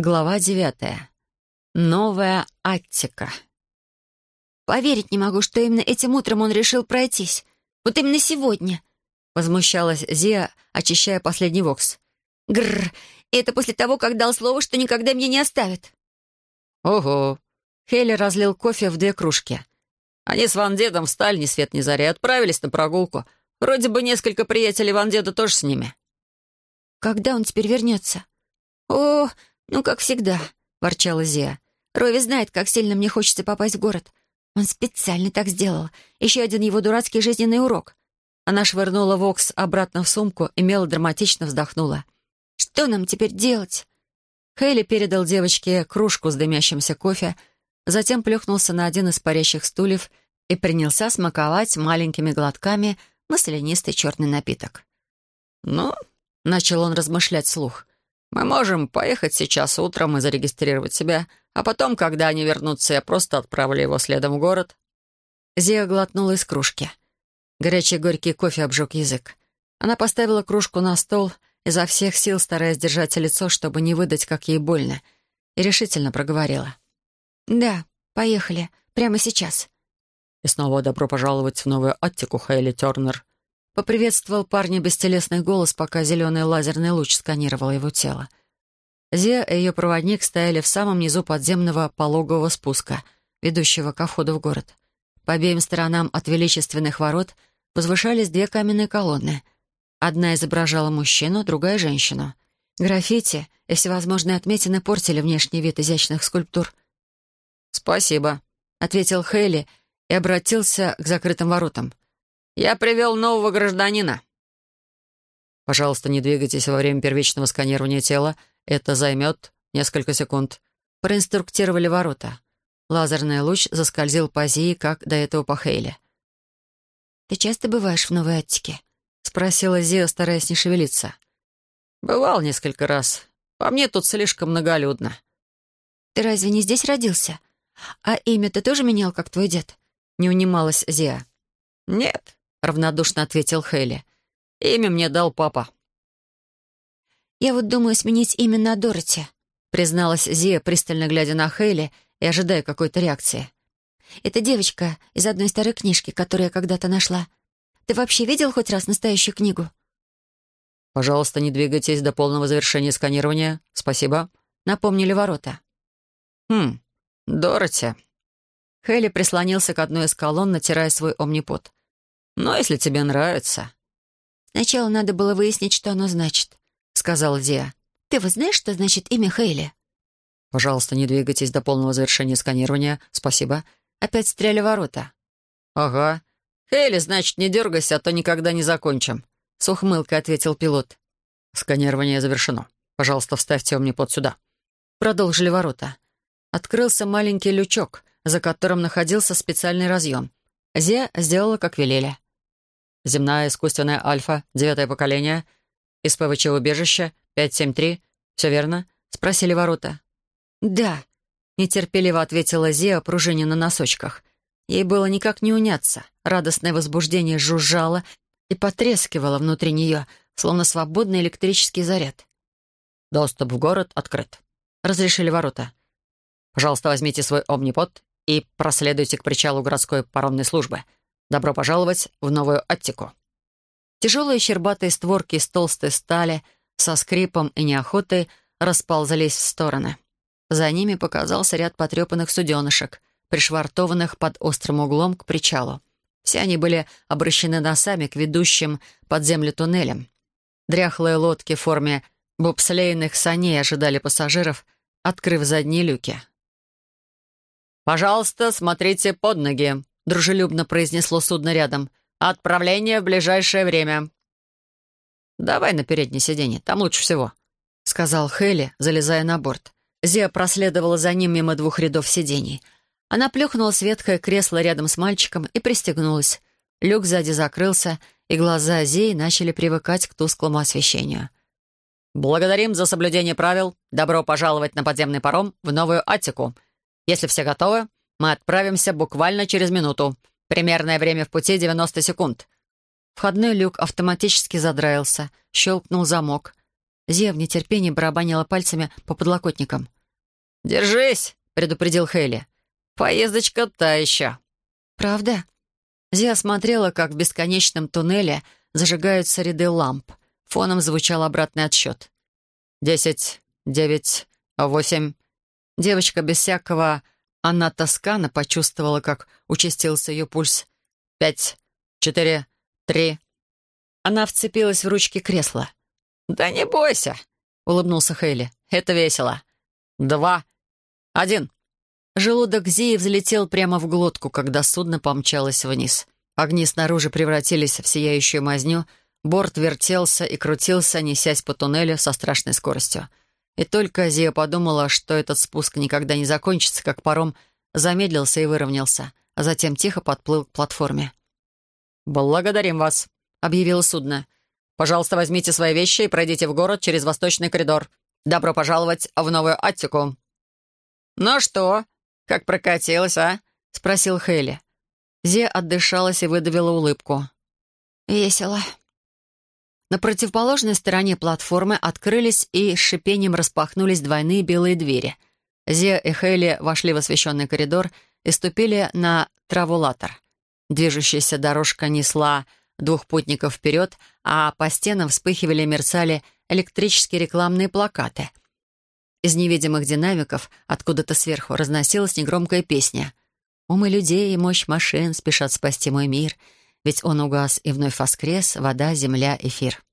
Глава девятая. Новая Аттика. «Поверить не могу, что именно этим утром он решил пройтись. Вот именно сегодня!» Возмущалась Зия, очищая последний вокс. «Гррр! Это после того, как дал слово, что никогда меня не оставит!» «Ого!» Хейли разлил кофе в две кружки. Они с Ван Дедом встали ни свет ни заря и отправились на прогулку. Вроде бы несколько приятелей Ван Деда тоже с ними. «Когда он теперь вернется?» «О, ну, как всегда», — ворчала Зия. «Рови знает, как сильно мне хочется попасть в город. Он специально так сделал. Еще один его дурацкий жизненный урок». Она швырнула Вокс обратно в сумку и мелодраматично вздохнула. «Что нам теперь делать?» Хейли передал девочке кружку с дымящимся кофе, затем плюхнулся на один из парящих стульев и принялся смаковать маленькими глотками маслянистый черный напиток. «Ну», — начал он размышлять слух, «мы можем поехать сейчас утром и зарегистрировать себя, а потом, когда они вернутся, я просто отправлю его следом в город». Зия глотнула из кружки. Горячий горький кофе обжег язык. Она поставила кружку на стол, изо всех сил стараясь держать лицо, чтобы не выдать, как ей больно, и решительно проговорила. «Да, поехали. Прямо сейчас». «И снова добро пожаловать в новую Аттику, Хейли Тернер», — поприветствовал парня бестелесный голос, пока зеленый лазерный луч сканировал его тело. Зия и ее проводник стояли в самом низу подземного пологового спуска, ведущего ко входу в город. По обеим сторонам от величественных ворот возвышались две каменные колонны. Одна изображала мужчину, другая — женщину. Граффити и всевозможные отметины портили внешний вид изящных скульптур — «Спасибо», — ответил Хейли и обратился к закрытым воротам. «Я привел нового гражданина». «Пожалуйста, не двигайтесь во время первичного сканирования тела. Это займет несколько секунд». Проинструктировали ворота. Лазерный луч заскользил по Зии, как до этого по Хейли. «Ты часто бываешь в Новой Аттике?» — спросила Зия, стараясь не шевелиться. «Бывал несколько раз. По мне тут слишком многолюдно». «Ты разве не здесь родился? «А имя ты тоже менял, как твой дед?» — не унималась Зия. «Нет», — равнодушно ответил Хейли. «Имя мне дал папа». «Я вот думаю сменить имя на Дороти», — призналась Зия, пристально глядя на Хейли и ожидая какой-то реакции. «Это девочка из одной старой книжки, которую я когда-то нашла. Ты вообще видел хоть раз настоящую книгу?» «Пожалуйста, не двигайтесь до полного завершения сканирования. Спасибо», — напомнили ворота. «Хм, «Дороти». Хелли прислонился к одной из колонн, натирая свой омнипот. «Но если тебе нравится...» «Сначала надо было выяснить, что оно значит», — сказал Диа. «Ты вот знаешь, что значит имя Хейли?» «Пожалуйста, не двигайтесь до полного завершения сканирования. Спасибо». Опять стряли ворота. «Ага. Хейли, значит, не дергайся, а то никогда не закончим», — с ухмылкой ответил пилот. «Сканирование завершено. Пожалуйста, вставьте омнипот сюда». Продолжили ворота открылся маленький лючок, за которым находился специальный разъем. Зия сделала, как велели. Земная искусственная альфа, девятое поколение, из ПВЧ-убежища, 573. Все верно? Спросили ворота. «Да», — нетерпеливо ответила Зия, пружине на носочках. Ей было никак не уняться. Радостное возбуждение жужжало и потрескивало внутри нее, словно свободный электрический заряд. «Доступ в город открыт», — разрешили ворота. Пожалуйста, возьмите свой омнипод и проследуйте к причалу городской паромной службы. Добро пожаловать в новую Аттику». Тяжелые щербатые створки из толстой стали со скрипом и неохотой расползались в стороны. За ними показался ряд потрепанных суденышек, пришвартованных под острым углом к причалу. Все они были обращены носами к ведущим под землю туннелям. Дряхлые лодки в форме бобслейных саней ожидали пассажиров, открыв задние люки. «Пожалуйста, смотрите под ноги», — дружелюбно произнесло судно рядом. «Отправление в ближайшее время». «Давай на переднее сиденье, там лучше всего», — сказал Хелли, залезая на борт. Зия проследовала за ним мимо двух рядов сидений. Она плюхнула ветхое кресло рядом с мальчиком и пристегнулась. Люк сзади закрылся, и глаза Зии начали привыкать к тусклому освещению. «Благодарим за соблюдение правил. Добро пожаловать на подземный паром в Новую Аттику», если все готовы, мы отправимся буквально через минуту. Примерное время в пути — 90 секунд». Входной люк автоматически задраился, щелкнул замок. Зия в нетерпении барабанила пальцами по подлокотникам. «Держись!» — предупредил Хейли. «Поездочка та еще». «Правда?» Зия смотрела, как в бесконечном туннеле зажигаются ряды ламп. Фоном звучал обратный отсчет. «Десять, девять, восемь». Девочка без всякого Анна Тоскана почувствовала, как участился ее пульс. «Пять, четыре, три». Она вцепилась в ручки кресла. «Да не бойся», — улыбнулся Хейли. «Это весело. Два, один». Желудок Зии взлетел прямо в глотку, когда судно помчалось вниз. Огни снаружи превратились в сияющую мазню, борт вертелся и крутился, несясь по туннелю со страшной скоростью. И только Зия подумала, что этот спуск никогда не закончится, как паром замедлился и выровнялся, а затем тихо подплыл к платформе. «Благодарим вас», — объявило судно. «Пожалуйста, возьмите свои вещи и пройдите в город через восточный коридор. Добро пожаловать в Новую Аттику». «Ну что, «Как прокатилась, а?» — спросил Хейли. Зе отдышалась и выдавила улыбку. «Весело». На противоположной стороне платформы открылись и с шипением распахнулись двойные белые двери. Зе и Хейли вошли в освещенный коридор и ступили на травулатор. Движущаяся дорожка несла двух путников вперед, а по стенам вспыхивали и мерцали электрические рекламные плакаты — из невидимых динамиков откуда-то сверху разносилась негромкая песня. «Умы людей и мощь машин спешат спасти мой мир, ведь он угас и вновь воскрес, вода, земля, эфир».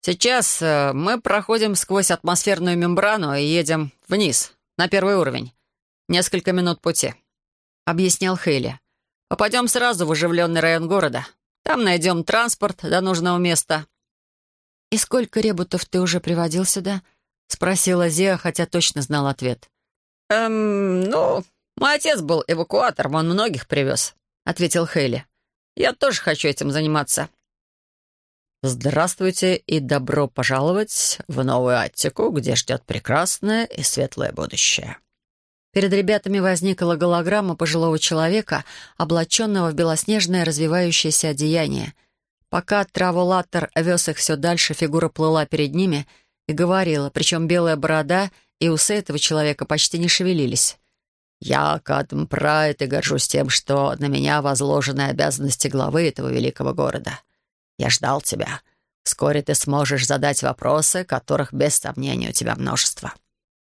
«Сейчас э, мы проходим сквозь атмосферную мембрану и едем вниз, на первый уровень. Несколько минут пути», — объяснял Хейли. «Попадем сразу в оживленный район города. Там найдем транспорт до нужного места». «И сколько ребутов ты уже приводил сюда?» — спросила Зия, хотя точно знал ответ. «Эм, ну, мой отец был эвакуатором, он многих привез», — ответил Хейли. «Я тоже хочу этим заниматься». «Здравствуйте и добро пожаловать в новую Аттику, где ждет прекрасное и светлое будущее». Перед ребятами возникла голограмма пожилого человека, облаченного в белоснежное развивающееся одеяние. Пока траволатор вез их все дальше, фигура плыла перед ними — и говорила, причем белая борода и усы этого человека почти не шевелились. «Я, Кадм Прайд, и горжусь тем, что на меня возложены обязанности главы этого великого города. Я ждал тебя. Вскоре ты сможешь задать вопросы, которых, без сомнения, у тебя множество.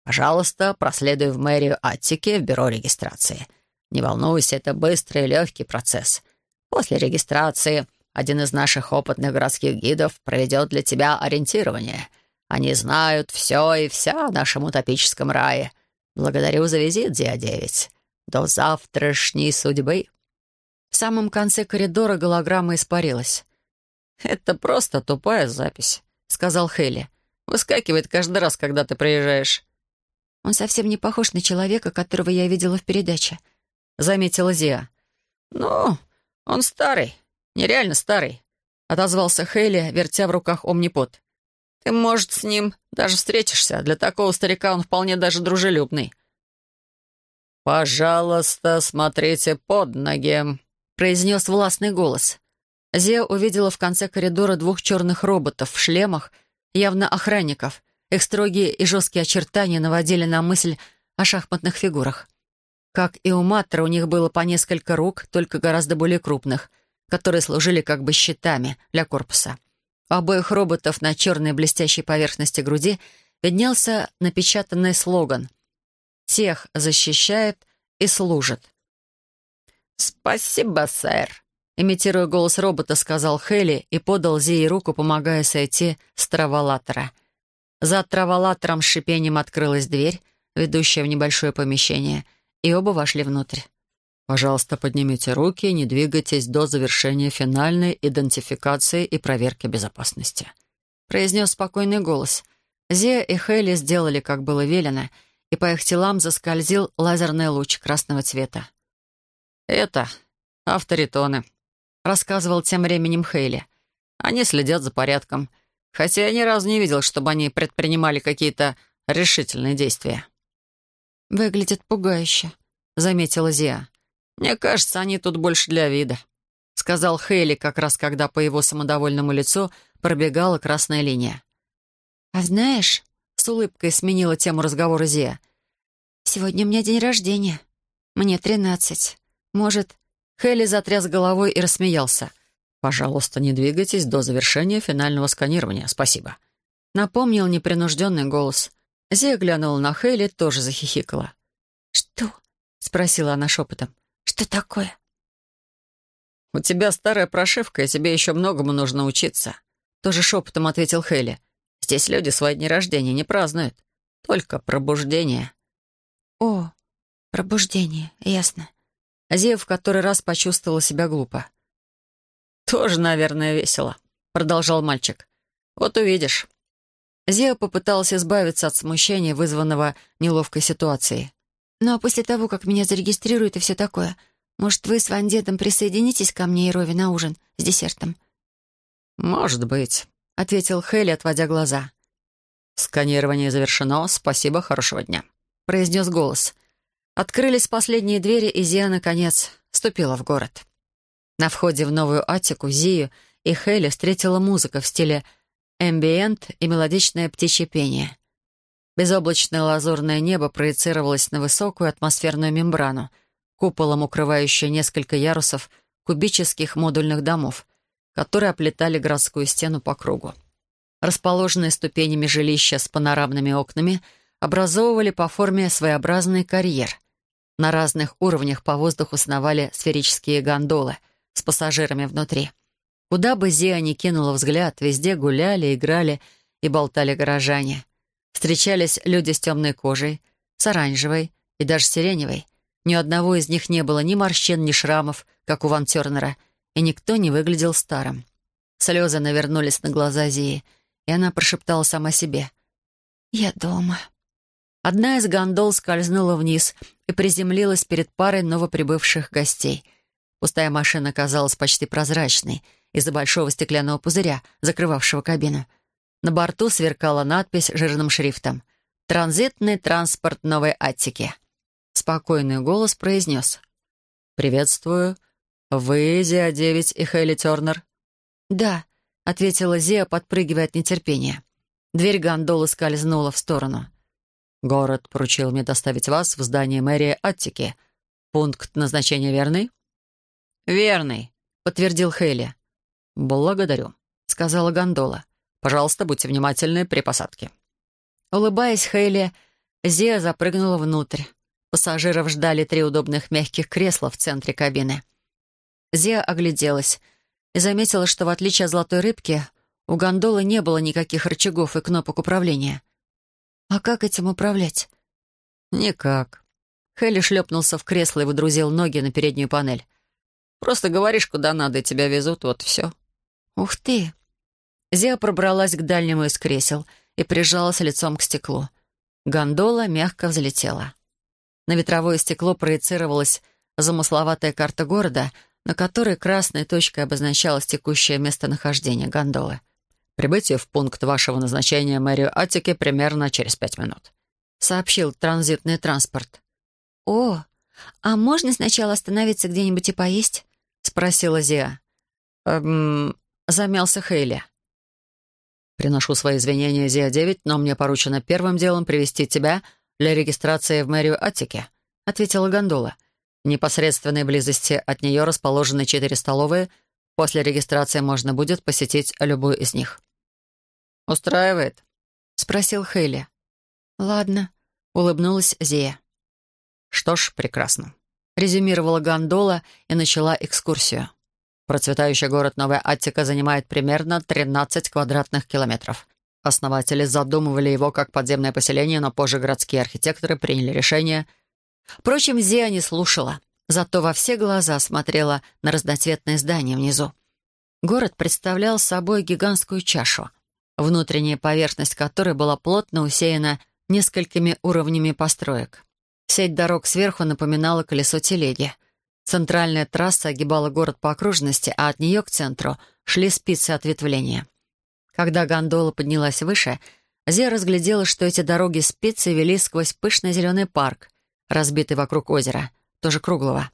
Пожалуйста, проследуй в мэрию Аттики в бюро регистрации. Не волнуйся, это быстрый и легкий процесс. После регистрации один из наших опытных городских гидов проведет для тебя ориентирование — они знают все и вся о нашем утопическом рае. Благодарю за визит, Диа-9. До завтрашней судьбы». В самом конце коридора голограмма испарилась. «Это просто тупая запись», — сказал Хейли. «Выскакивает каждый раз, когда ты приезжаешь». «Он совсем не похож на человека, которого я видела в передаче», — заметила Зия. «Ну, он старый, нереально старый», — отозвался Хейли, вертя в руках омнипод. Ты, может, с ним даже встретишься. Для такого старика он вполне даже дружелюбный». «Пожалуйста, смотрите под ноги», — произнес властный голос. Зия увидела в конце коридора двух черных роботов в шлемах, явно охранников. Их строгие и жесткие очертания наводили на мысль о шахматных фигурах. Как и у Матра, у них было по несколько рук, только гораздо более крупных, которые служили как бы щитами для корпуса. Обоих роботов на черной блестящей поверхности груди виднелся напечатанный слоган «Тех защищает и служит». «Спасибо, сэр», — имитируя голос робота, сказал Хелли и подал Зии руку, помогая сойти с траволатора. За траволатором с шипением открылась дверь, ведущая в небольшое помещение, и оба вошли внутрь. Пожалуйста, поднимите руки и не двигайтесь до завершения финальной идентификации и проверки безопасности», — произнес спокойный голос. Зия и Хейли сделали, как было велено, и по их телам заскользил лазерный луч красного цвета. «Это авторитоны», — рассказывал тем временем Хейли. «Они следят за порядком, хотя я ни разу не видел, чтобы они предпринимали какие-то решительные действия». «Выглядит пугающе», — заметила Зия. «Мне кажется, они тут больше для вида», — сказал Хейли, как раз когда по его самодовольному лицу пробегала красная линия. «А знаешь...» — с улыбкой сменила тему разговора Зия. «Сегодня у меня день рождения. Мне тринадцать. Может...» Хелли затряс головой и рассмеялся. «Пожалуйста, не двигайтесь до завершения финального сканирования. Спасибо». Напомнил непринужденный голос. Зия глянула на Хелли, тоже захихикала. «Что?» — спросила она шепотом. «Что такое?» «У тебя старая прошивка, и тебе еще многому нужно учиться», — тоже шепотом ответил Хелли. «Здесь люди свои дни рождения не празднуют. Только пробуждение». «О, пробуждение, ясно». Зия в который раз почувствовала себя глупо. «Тоже, наверное, весело», — продолжал мальчик. «Вот увидишь». Зия попыталась избавиться от смущения, вызванного неловкой ситуацией. «Ну а после того, как меня зарегистрируют и все такое, может, вы с Вандетом присоединитесь ко мне и Рови на ужин с десертом?» «Может быть», — ответил Хелли, отводя глаза. «Сканирование завершено. Спасибо, хорошего дня», — произнес голос. Открылись последние двери, и Зия, наконец, ступила в город. На входе в новую Атику Зию и Хелли встретила музыка в стиле эмбиент и мелодичное птичье пение. Безоблачное лазурное небо проецировалось на высокую атмосферную мембрану, куполом укрывающую несколько ярусов кубических модульных домов, которые оплетали городскую стену по кругу. Расположенные ступенями жилища с панорамными окнами образовывали по форме своеобразный карьер. На разных уровнях по воздуху сновали сферические гондолы с пассажирами внутри. Куда бы Зия ни кинула взгляд, везде гуляли, играли и болтали горожане. Встречались люди с темной кожей, с оранжевой и даже сиреневой, ни у одного из них не было ни морщин, ни шрамов, как у Ван Тернера, и никто не выглядел старым. Слезы навернулись на глаза Зии, и она прошептала сама себе. «Я дома». Одна из гондол скользнула вниз и приземлилась перед парой новоприбывших гостей. Пустая машина казалась почти прозрачной из-за большого стеклянного пузыря, закрывавшего кабину. На борту сверкала надпись жирным шрифтом «Транзитный транспорт Новой Аттики». Спокойный голос произнес. «Приветствую. Вы Зиа-9 и Хейли Тернер?» «Да», — ответила Зия, подпрыгивая от нетерпения. Дверь гондолы скользнула в сторону. «Город поручил мне доставить вас в здание мэрии Аттики. Пункт назначения верный?» «Верный», — подтвердил Хейли. «Благодарю», — сказала гондола. «Пожалуйста, будьте внимательны при посадке». Улыбаясь Хейли, Зия запрыгнула внутрь. Пассажиров ждали три удобных мягких кресла в центре кабины. Зия огляделась и заметила, что в отличие от «Золотой рыбки», у гондолы не было никаких рычагов и кнопок управления. «А как этим управлять?» «Никак». Хелли шлепнулся в кресло и выдрузил ноги на переднюю панель. «Просто говоришь, куда надо, и тебя везут, вот все». «Ух ты!» Зия пробралась к дальнему из кресел и прижалась лицом к стеклу. Гондола мягко взлетела. На ветровое стекло проецировалась замысловатая карта города, на которой красной точкой обозначалось текущее местонахождение гондолы. «Прибытие в пункт вашего назначения мэрию Атики примерно через пять минут», — сообщил транзитный транспорт. «О, а можно сначала остановиться где-нибудь и поесть?» — спросила Зия. «Эм...» — замялся Хейли. «Приношу свои извинения, Зия-9, но мне поручено первым делом привести тебя для регистрации в мэрию Аттики», — ответила гондола. «В непосредственной близости от нее расположены четыре столовые. После регистрации можно будет посетить любую из них». «Устраивает?» — спросил Хейли. «Ладно», — улыбнулась Зия. «Что ж, прекрасно», — резюмировала гондола и начала экскурсию. Процветающий город Новая Аттика занимает примерно 13 квадратных километров. Основатели задумывали его как подземное поселение, но позже городские архитекторы приняли решение. Впрочем, Зия не слушала, зато во все глаза смотрела на разноцветные здания внизу. Город представлял собой гигантскую чашу, внутренняя поверхность которой была плотно усеяна несколькими уровнями построек. Сеть дорог сверху напоминала колесо телеги. Центральная трасса огибала город по окружности, а от нее к центру шли спицы ответвления. Когда гондола поднялась выше, Зия разглядела, что эти дороги спицы вели сквозь пышный зеленый парк, разбитый вокруг озера, тоже круглого.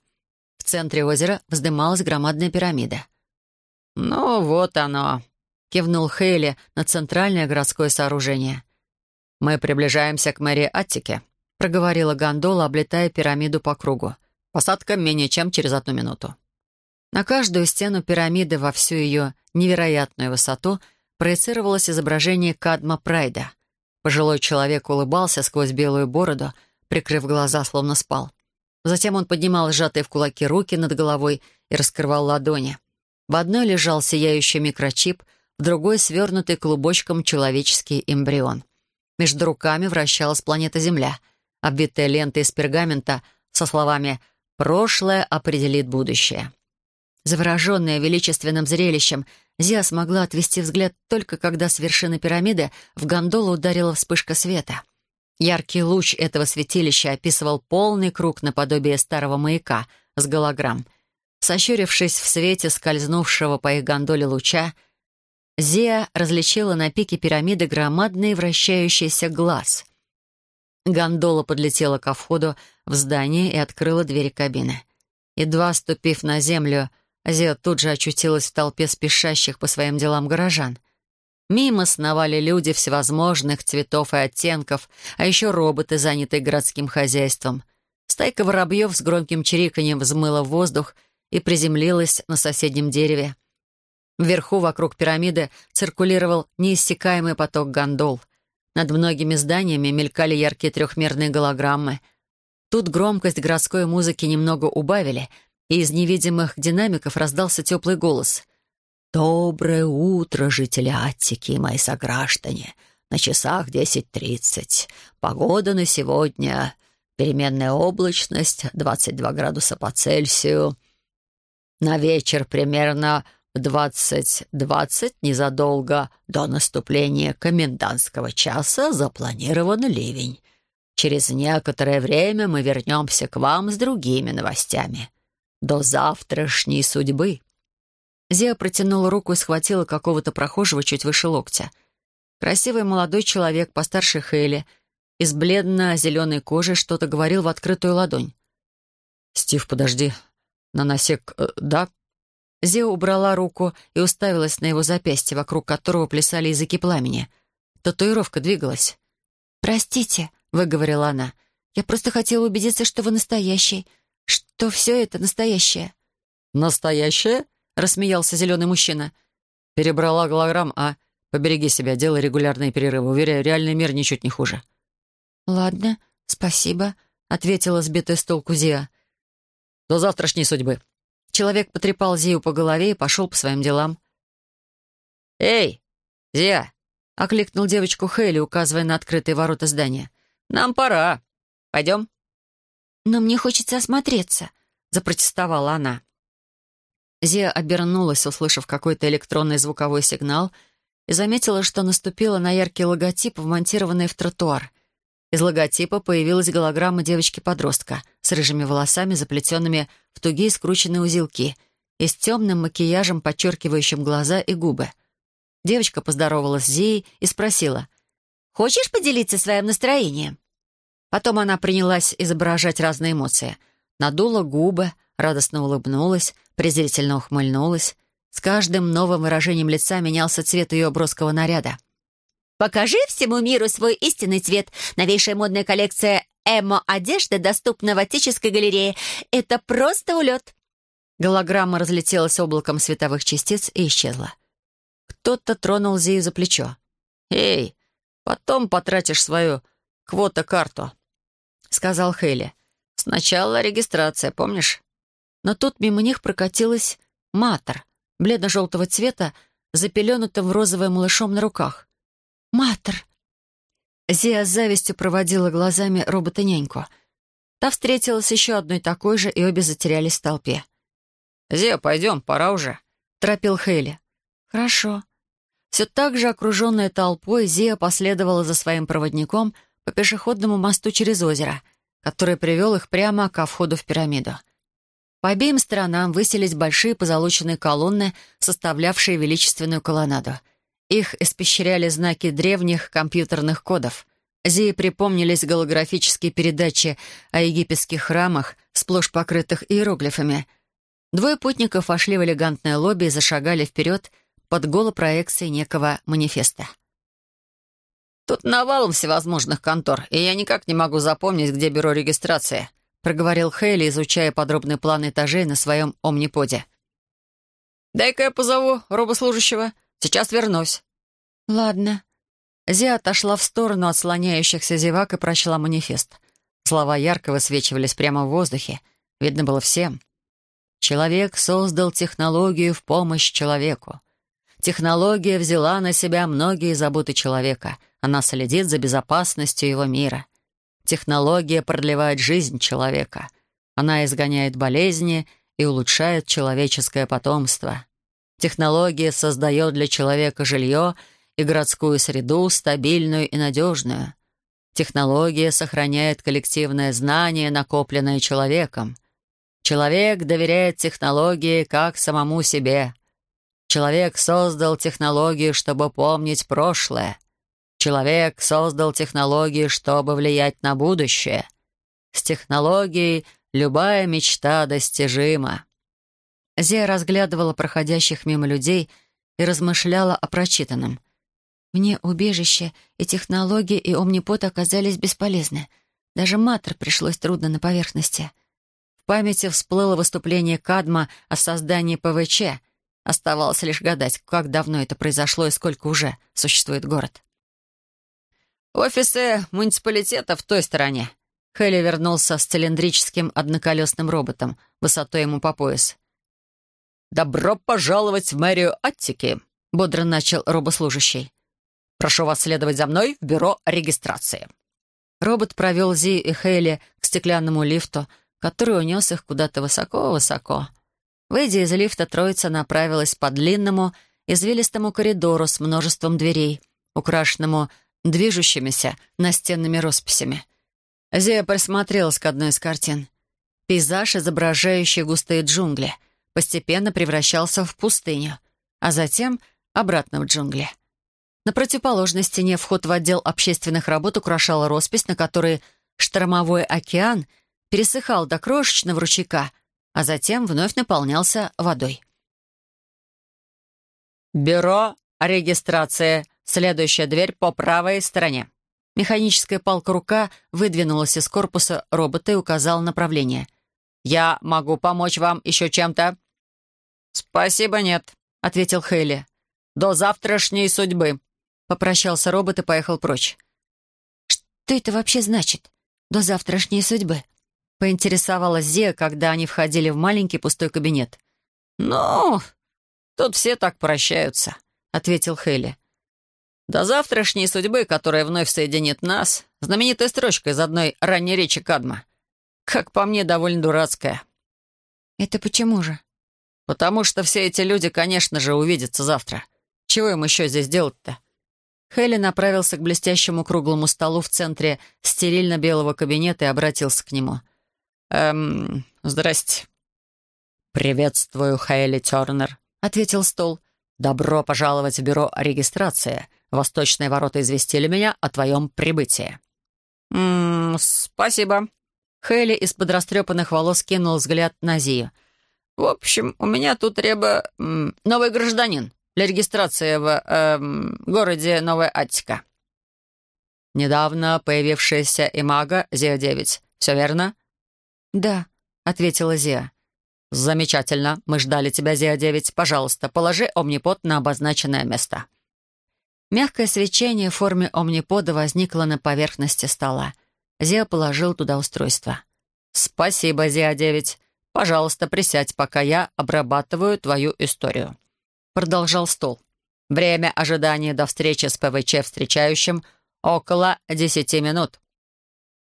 В центре озера вздымалась громадная пирамида. «Ну, вот оно», — кивнул Хейли на центральное городское сооружение. «Мы приближаемся к мэрии Аттике», — проговорила гондола, облетая пирамиду по кругу. «Посадка менее чем через одну минуту». На каждую стену пирамиды во всю ее невероятную высоту проецировалось изображение Кадма Прайда. Пожилой человек улыбался сквозь белую бороду, прикрыв глаза, словно спал. Затем он поднимал сжатые в кулаки руки над головой и раскрывал ладони. В одной лежал сияющий микрочип, в другой — свернутый клубочком человеческий эмбрион. Между руками вращалась планета Земля, обвитая лентой из пергамента со словами «Прошлое определит будущее». Завороженная величественным зрелищем, Зия смогла отвести взгляд только когда с вершины пирамиды в гондолу ударила вспышка света. Яркий луч этого святилища описывал полный круг наподобие старого маяка с голограмм. Сощурившись в свете скользнувшего по их гондоле луча, Зия различила на пике пирамиды громадный вращающийся глаз. Гондола подлетела ко входу в здание и открыла двери кабины. Едва ступив на землю, Зия тут же очутилась в толпе спешащих по своим делам горожан. Мимо сновали люди всевозможных цветов и оттенков, а еще роботы, занятые городским хозяйством. Стайка воробьев с громким чириканьем взмыла в воздух и приземлилась на соседнем дереве. Вверху, вокруг пирамиды, циркулировал неиссякаемый поток гондол. Над многими зданиями мелькали яркие трехмерные голограммы. Тут громкость городской музыки немного убавили — и из невидимых динамиков раздался теплый голос. «Доброе утро, жители Аттики мои сограждане. На часах десять тридцать. Погода на сегодня. Переменная облачность, 22 градуса по Цельсию. На вечер примерно в двадцать двадцать незадолго до наступления комендантского часа запланирован ливень. Через некоторое время мы вернемся к вам с другими новостями до завтрашней судьбы». Зия протянула руку и схватила какого-то прохожего чуть выше локтя. Красивый молодой человек, постарше Хейли, из бледно-зеленой кожи что-то говорил в открытую ладонь. «Стив, подожди. На носек... Э, да?» Зия убрала руку и уставилась на его запястье, вокруг которого плясали языки пламени. Татуировка двигалась. «Простите», — выговорила она. «Я просто хотела убедиться, что вы настоящий что все это настоящее». «Настоящее?» — рассмеялся зеленый мужчина. «Перебрала голограмм, а? Побереги себя, делай регулярные перерывы. Уверяю, реальный мир ничуть не хуже». «Ладно, спасибо», — ответила сбитая с толку Зия. «До завтрашней судьбы». Человек потрепал Зию по голове и пошел по своим делам. «Эй, Зия!» — окликнул девочку Хейли, указывая на открытые ворота здания. «Нам пора. Пойдем?» «Но мне хочется осмотреться», — запротестовала она. Зия обернулась, услышав какой-то электронный звуковой сигнал, и заметила, что наступила на яркий логотип, вмонтированный в тротуар. Из логотипа появилась голограмма девочки-подростка с рыжими волосами, заплетенными в тугие скрученные узелки и с темным макияжем, подчеркивающим глаза и губы. Девочка поздоровалась с Зией и спросила, «Хочешь поделиться своим настроением?» Потом она принялась изображать разные эмоции. Надула губы, радостно улыбнулась, презрительно ухмыльнулась. С каждым новым выражением лица менялся цвет ее броского наряда. «Покажи всему миру свой истинный цвет. Новейшая модная коллекция «Эмо одежды» доступна в Отеческой галерее. Это просто улет!» Голограмма разлетелась облаком световых частиц и исчезла. Кто-то тронул Зию за плечо. «Эй, потом потратишь свою квота-карту», — сказал Хейли. «Сначала регистрация, помнишь?» Но тут мимо них прокатилась матер, бледно-желтого цвета, запеленутым в розовое малышом на руках. «Матер!» Зия с завистью проводила глазами робота-няньку. Та встретилась еще одной такой же, и обе затерялись в толпе. «Зия, пойдем, пора уже», — торопил Хейли. «Хорошо». Все так же, окруженная толпой, Зия последовала за своим проводником — по пешеходному мосту через озеро, который привел их прямо ко входу в пирамиду. По обеим сторонам высились большие позолоченные колонны, составлявшие величественную колоннаду. Их испещряли знаки древних компьютерных кодов. Зии припомнились голографические передачи о египетских храмах, сплошь покрытых иероглифами. Двое путников вошли в элегантное лобби и зашагали вперед под голопроекцией некого манифеста. «Тут навалом всевозможных контор, и я никак не могу запомнить, где бюро регистрации», проговорил Хейли, изучая подробный план этажей на своем омниподе. «Дай-ка я позову робослужащего. Сейчас вернусь». «Ладно». Зия отошла в сторону от слоняющихся зевак и прочла манифест. Слова ярко высвечивались прямо в воздухе. Видно было всем. «Человек создал технологию в помощь человеку. Технология взяла на себя многие заботы человека. Она следит за безопасностью его мира. Технология продлевает жизнь человека. Она изгоняет болезни и улучшает человеческое потомство. Технология создает для человека жилье и городскую среду стабильную и надежную. Технология сохраняет коллективное знание, накопленное человеком. Человек доверяет технологии как самому себе. Человек создал технологию, чтобы помнить прошлое. Человек создал технологии, чтобы влиять на будущее. С технологией любая мечта достижима. Зия разглядывала проходящих мимо людей и размышляла о прочитанном. Мне убежище и технологии и омнипот оказались бесполезны. Даже матер пришлось трудно на поверхности. В памяти всплыло выступление Кадма о создании ПВЧ. Оставалось лишь гадать, как давно это произошло и сколько уже существует город. «Офисы муниципалитета в той стороне». Хелли вернулся с цилиндрическим одноколесным роботом, высотой ему по пояс. «Добро пожаловать в мэрию Аттики», — бодро начал робослужащий. «Прошу вас следовать за мной в бюро регистрации». Робот провел Зи и Хейли к стеклянному лифту, который унес их куда-то высоко-высоко. Выйдя из лифта, троица направилась по длинному, извилистому коридору с множеством дверей, украшенному движущимися настенными росписями. Зия присмотрелась к одной из картин. Пейзаж, изображающий густые джунгли, постепенно превращался в пустыню, а затем обратно в джунгли. На противоположной стене вход в отдел общественных работ украшала роспись, на которой штормовой океан пересыхал до крошечного ручейка, а затем вновь наполнялся водой. «Бюро регистрации», Следующая дверь по правой стороне». Механическая палка-рука выдвинулась из корпуса робота и указала направление. «Я могу помочь вам еще чем-то?» «Спасибо, нет», — ответил Хейли. «До завтрашней судьбы». Попрощался робот и поехал прочь. «Что это вообще значит? До завтрашней судьбы?» Поинтересовалась Зия, когда они входили в маленький пустой кабинет. «Ну, тут все так прощаются», — ответил Хейли. До завтрашней судьбы, которая вновь соединит нас, знаменитая строчка из одной ранней речи Кадма. Как по мне, довольно дурацкая. Это почему же? Потому что все эти люди, конечно же, увидятся завтра. Чего им еще здесь делать-то? Хелли направился к блестящему круглому столу в центре стерильно-белого кабинета и обратился к нему. «Эм, здрасте». «Приветствую, Хейли Тернер», — ответил стол. «Добро пожаловать в бюро регистрации. Восточные ворота известили меня о твоем прибытии». «Ммм, спасибо». Хейли из-под растрепанных волос кинул взгляд на Зию. «В общем, у меня тут реба... новый гражданин для регистрации в эм, городе Новая Аттика». «Недавно появившаяся имага Зия-9. Все верно?» «Да», — ответила Зия. «Замечательно. Мы ждали тебя, Зия-9. Пожалуйста, положи омнипот на обозначенное место». Мягкое свечение в форме омнипода возникло на поверхности стола. Зия положил туда устройство. «Спасибо, Зия-9. Пожалуйста, присядь, пока я обрабатываю твою историю». Продолжал стол. «Время ожидания до встречи с ПВЧ встречающим около десяти минут».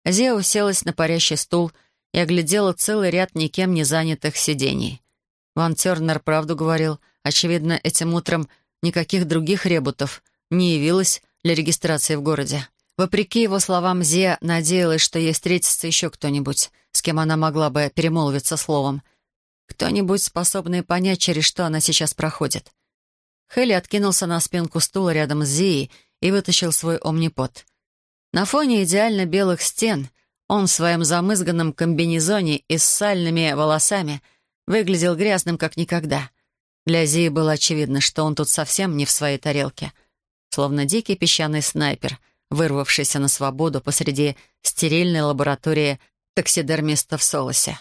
Зия уселась на парящий стул и оглядела целый ряд никем не занятых сидений. Ван Тернер правду говорил. Очевидно, этим утром никаких других ребутов — не явилась для регистрации в городе. Вопреки его словам, Зия надеялась, что ей встретится еще кто-нибудь, с кем она могла бы перемолвиться словом. Кто-нибудь, способный понять, через что она сейчас проходит. Хелли откинулся на спинку стула рядом с Зией и вытащил свой омнипод. На фоне идеально белых стен он в своем замызганном комбинезоне и с сальными волосами выглядел грязным как никогда. Для Зии было очевидно, что он тут совсем не в своей тарелке. Словно дикий песчаный снайпер, вырвавшийся на свободу посреди стерильной лаборатории таксидермиста в Солосе.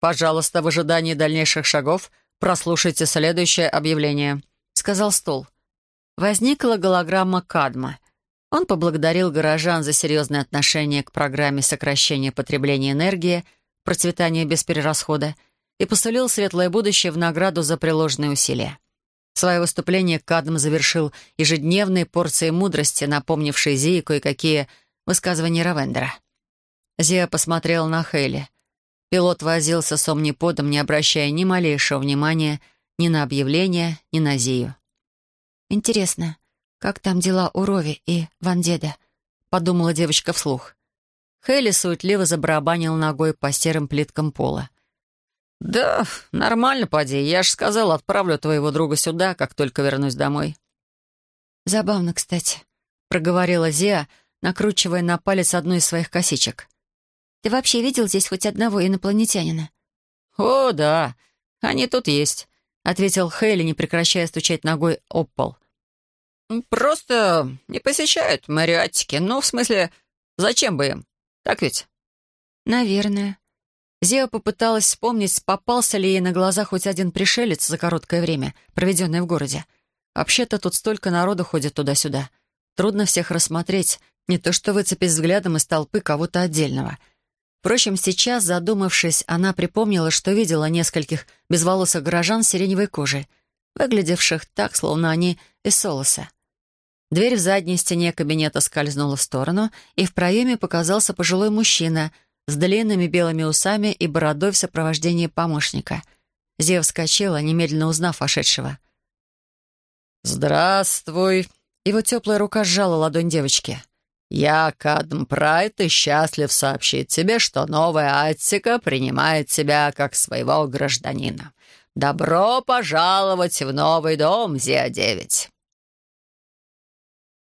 «Пожалуйста, в ожидании дальнейших шагов прослушайте следующее объявление», — сказал Стол. Возникла голограмма Кадма. Он поблагодарил горожан за серьезное отношение к программе сокращения потребления энергии, процветания без перерасхода и посулил светлое будущее в награду за приложенные усилия. Свое выступление Кадм завершил ежедневной порцией мудрости, напомнившей Зии кое-какие высказывания Равендера. Зия посмотрела на Хейли. Пилот возился с омниподом, не обращая ни малейшего внимания ни на объявление, ни на Зию. «Интересно, как там дела у Рови и Вандеда?» — подумала девочка вслух. Хейли суетливо забарабанил ногой по серым плиткам пола. «Да, нормально, поди. Я ж сказал, отправлю твоего друга сюда, как только вернусь домой». «Забавно, кстати», — проговорила Зия, накручивая на палец одну из своих косичек. «Ты вообще видел здесь хоть одного инопланетянина?» «О, да, они тут есть», — ответил Хейли, не прекращая стучать ногой об пол. «Просто не посещают мариатики. Ну, в смысле, зачем бы им? Так ведь?» «Наверное», Зео попыталась вспомнить, попался ли ей на глаза хоть один пришелец за короткое время, проведенное в городе. Вообще-то тут столько народу ходит туда-сюда. Трудно всех рассмотреть, не то что выцепить взглядом из толпы кого-то отдельного. Впрочем, сейчас, задумавшись, она припомнила, что видела нескольких безволосых горожан сиреневой кожей, выглядевших так, словно они из солоса. Дверь в задней стене кабинета скользнула в сторону, и в проеме показался пожилой мужчина — с длинными белыми усами и бородой в сопровождении помощника. Зея вскочила, немедленно узнав вошедшего. «Здравствуй!» Его теплая рука сжала ладонь девочки. «Я Кадм Прайд и счастлив сообщить тебе, что новая Аттика принимает тебя как своего гражданина. Добро пожаловать в новый дом, Зия-9!»